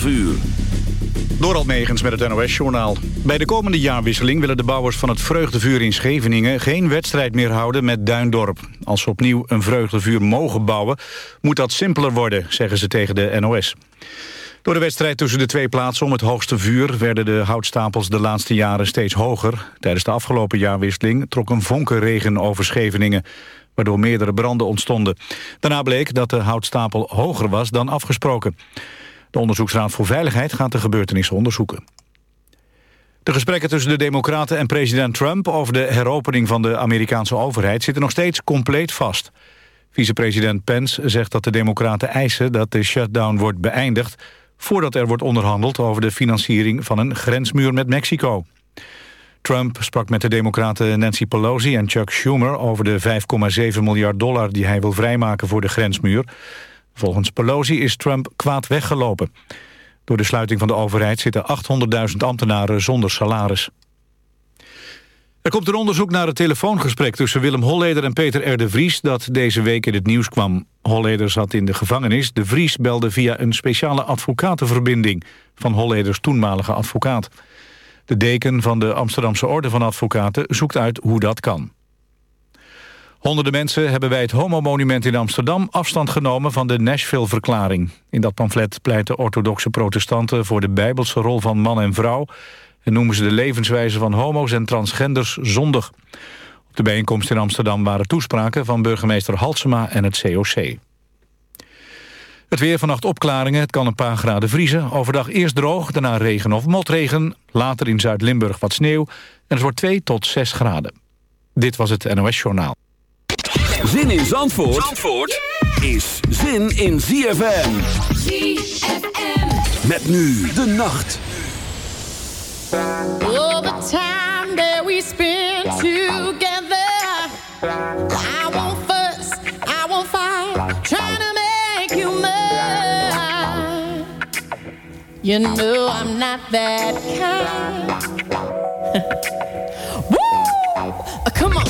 12 uur. Met het NOS-journaal. Bij de komende jaarwisseling willen de bouwers van het Vreugdevuur in Scheveningen... geen wedstrijd meer houden met Duindorp. Als ze opnieuw een Vreugdevuur mogen bouwen... moet dat simpeler worden, zeggen ze tegen de NOS. Door de wedstrijd tussen de twee plaatsen om het hoogste vuur... werden de houtstapels de laatste jaren steeds hoger. Tijdens de afgelopen jaarwisseling trok een vonkenregen over Scheveningen waardoor meerdere branden ontstonden. Daarna bleek dat de houtstapel hoger was dan afgesproken. De Onderzoeksraad voor Veiligheid gaat de gebeurtenissen onderzoeken. De gesprekken tussen de Democraten en president Trump... over de heropening van de Amerikaanse overheid zitten nog steeds compleet vast. Vicepresident Pence zegt dat de Democraten eisen dat de shutdown wordt beëindigd... voordat er wordt onderhandeld over de financiering van een grensmuur met Mexico. Trump sprak met de democraten Nancy Pelosi en Chuck Schumer... over de 5,7 miljard dollar die hij wil vrijmaken voor de grensmuur. Volgens Pelosi is Trump kwaad weggelopen. Door de sluiting van de overheid zitten 800.000 ambtenaren zonder salaris. Er komt een onderzoek naar het telefoongesprek tussen Willem Holleder en Peter R. de Vries... dat deze week in het nieuws kwam. Holleder zat in de gevangenis. De Vries belde via een speciale advocatenverbinding... van Holleders toenmalige advocaat. De deken van de Amsterdamse Orde van Advocaten zoekt uit hoe dat kan. Honderden mensen hebben bij het homomonument in Amsterdam afstand genomen van de Nashville-verklaring. In dat pamflet pleiten orthodoxe protestanten voor de bijbelse rol van man en vrouw... en noemen ze de levenswijze van homo's en transgenders zondig. Op de bijeenkomst in Amsterdam waren toespraken van burgemeester Halsema en het COC. Het weer vannacht opklaringen, het kan een paar graden vriezen. Overdag eerst droog, daarna regen of motregen. Later in Zuid-Limburg wat sneeuw. En het wordt 2 tot 6 graden. Dit was het NOS Journaal. Zin in Zandvoort, Zandvoort is zin in ZFM. ZFM. Met nu de nacht. All the time that we spend together. I won't fuss, I won't fight. Trying to make you mine. You know I'm not that kind. Woo! Come on.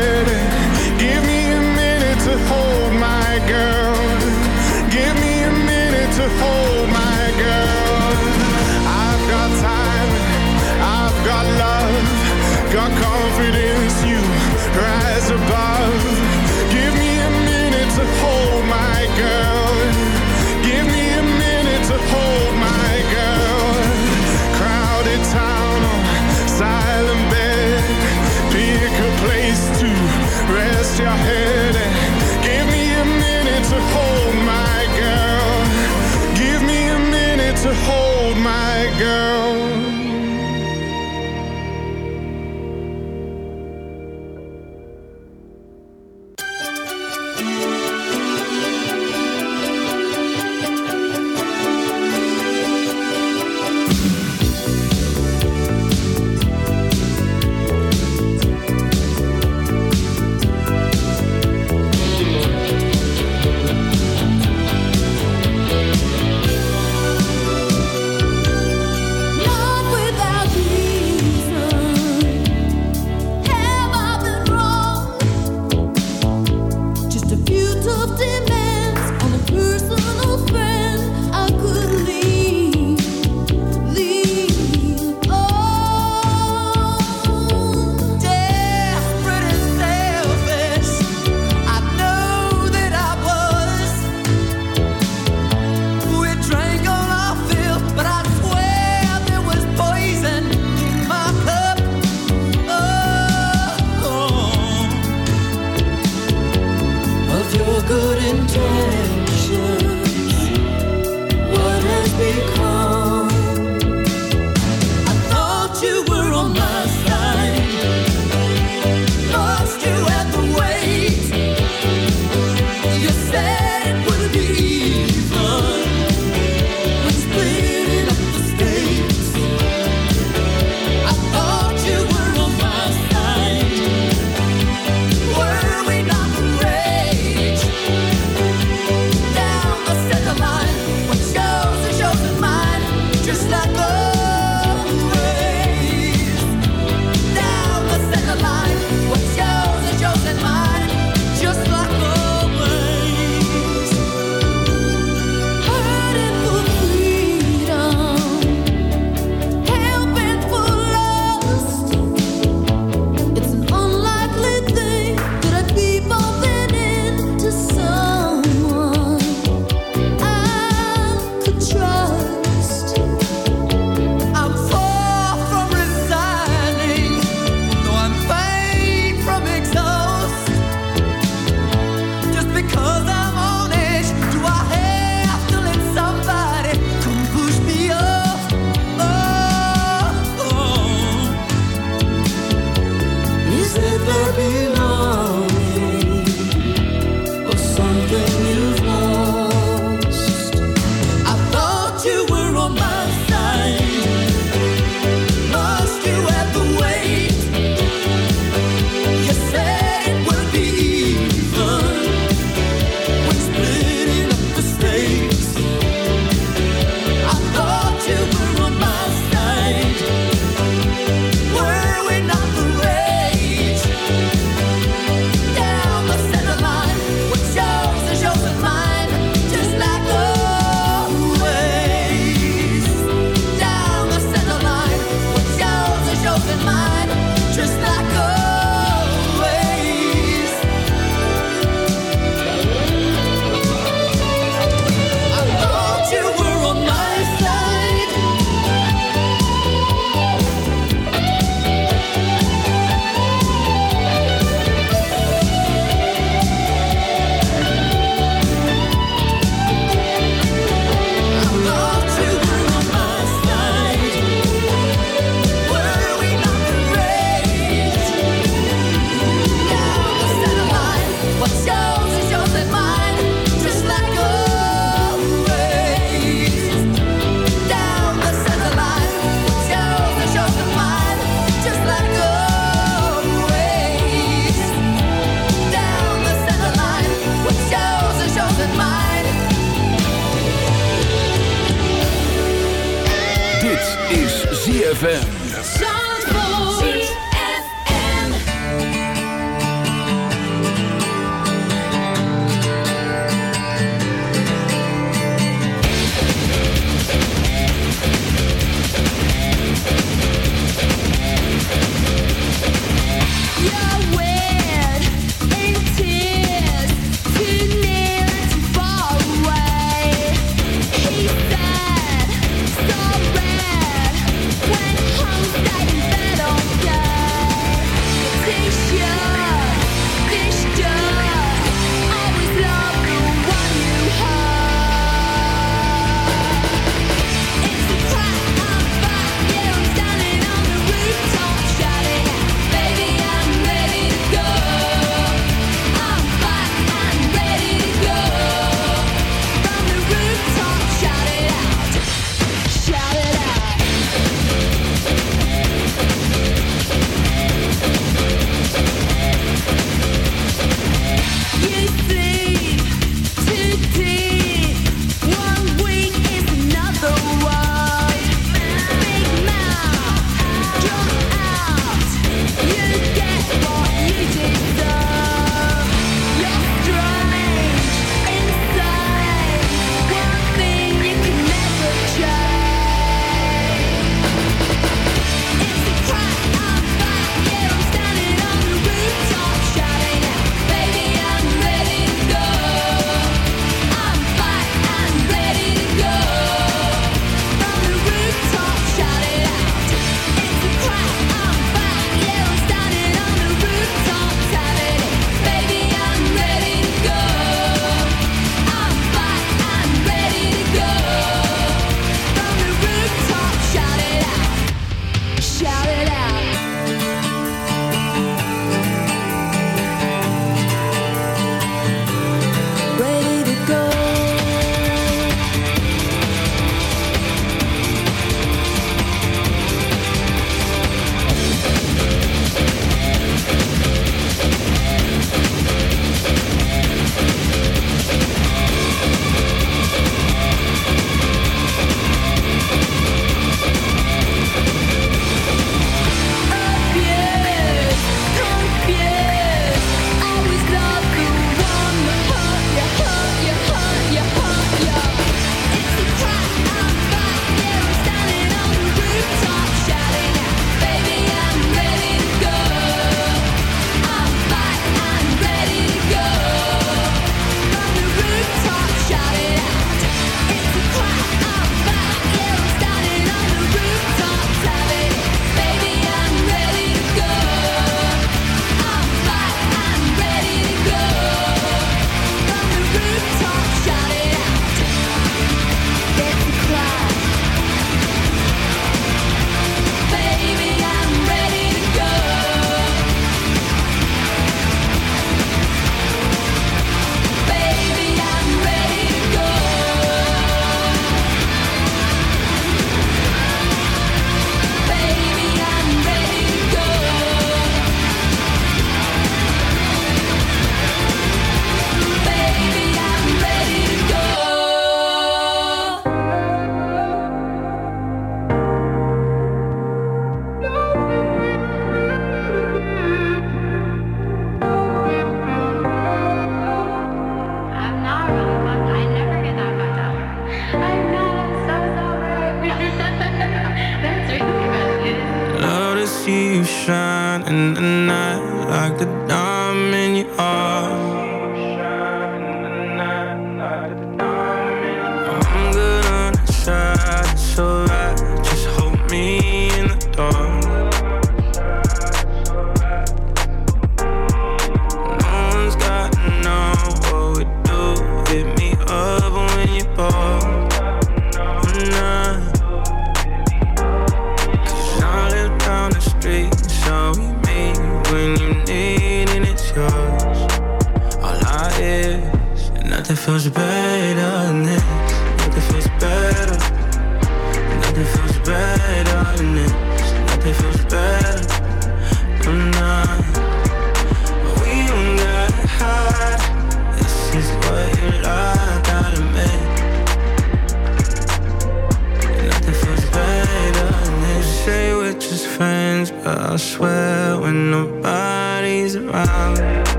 girl.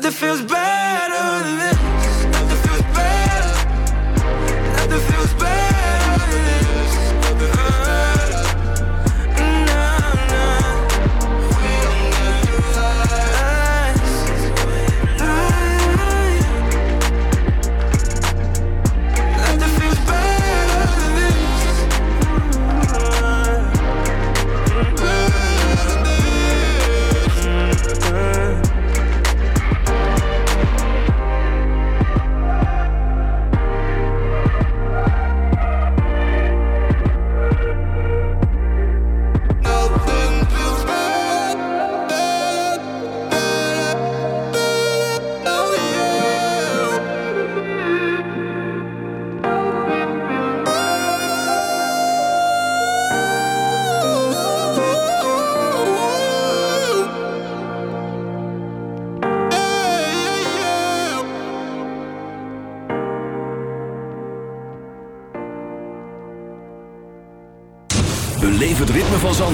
Nothing feels better than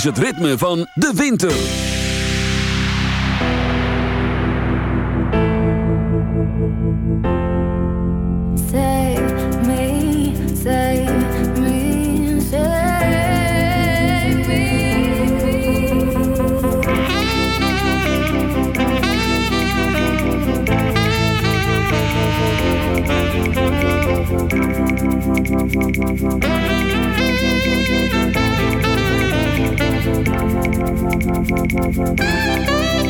Is het ritme van de winter. Save me, Música